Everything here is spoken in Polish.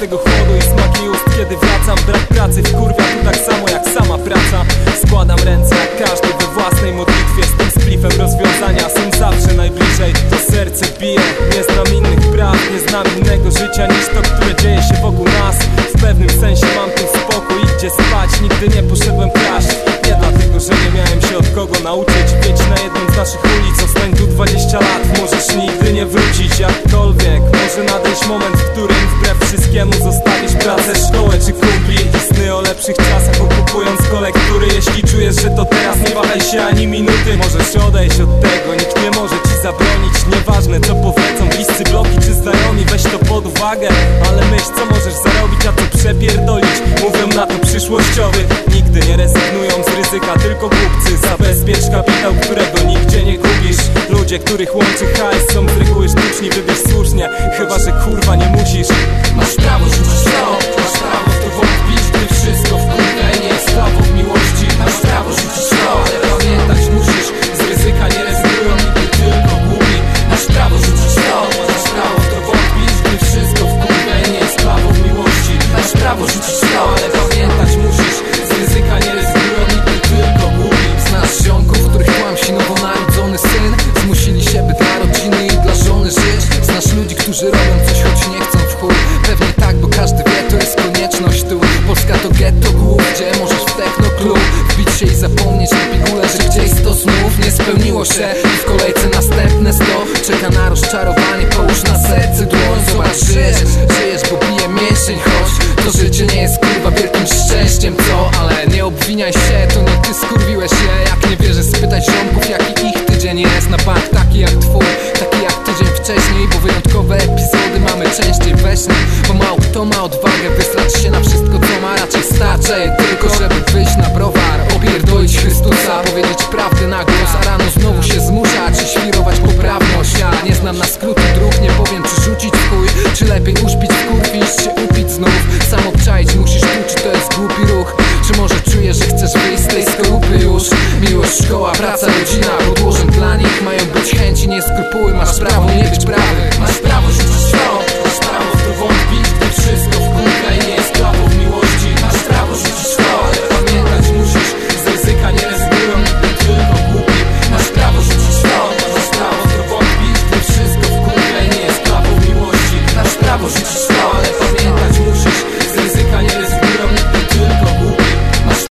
tego chłodu i smaki ust. Kiedy wracam, brak pracy w wkurwia tu tak samo jak sama praca. Składam ręce jak każdy we własnej modlitwie. Z tym splifem rozwiązania są zawsze najbliżej. To serce bije, nie znam innych praw Nie znam innego życia niż to, które dzieje się wokół nas. W pewnym sensie mam tu spokój, gdzie spać. Nigdy nie poszedłem kraść. Nie dlatego, że nie miałem się od kogo nauczyć. Wieć na jedną z naszych ulic, zostań tu 20 lat. Możesz nigdy nie wrócić, jakkolwiek. Może nadejść moment, lepszych czasach okupując kolektury. Jeśli czujesz, że to teraz, nie wahaj się ani minuty. Możesz odejść od tego, nikt nie może ci zabronić. Nieważne co powiedzą bliscy bloki czy znajomi Weź to pod uwagę, ale myśl co możesz zarobić A co przepierdolić, mówią na to przyszłościowy. Nigdy nie rezygnują z ryzyka, tylko głupcy Zabezpiecz kapitał, którego nigdzie nie kupisz. Ludzie, których łączy hajs są z reguły sztuczni Wybierz słusznie, chyba że kurwa nie musisz dla rodziny i dla żony żyć. Znasz ludzi, którzy robią coś, choć nie chcą w chuj. Pewnie tak, bo każdy wie, to jest konieczność tu. Polska to getto głów, gdzie możesz w technoklub Wbić się i zapomnieć na pigułę, że gdzieś sto snów nie spełniło się śnie Bo mało kto ma odwagę wysrać się na wszystko co ma. Raczej starczy tylko żeby wyjść na browar. Opierdolić Chrystusa, powiedzieć prawdę na głos. A rano znowu się zmuszać i świrować poprawność. Ja nie znam na skróty dróg, nie powiem czy rzucić chuj. Czy lepiej uśpić w kurw i iść się upić znów? Sam obczaić musisz tu, czy to jest głupi ruch? Czy może czujesz, że chcesz wyjść z tej skorupy już? Miłość, szkoła, praca, rodzina Podłożem dla nich mają być chęci, nie skrupuły Masz prawo nie być prawy was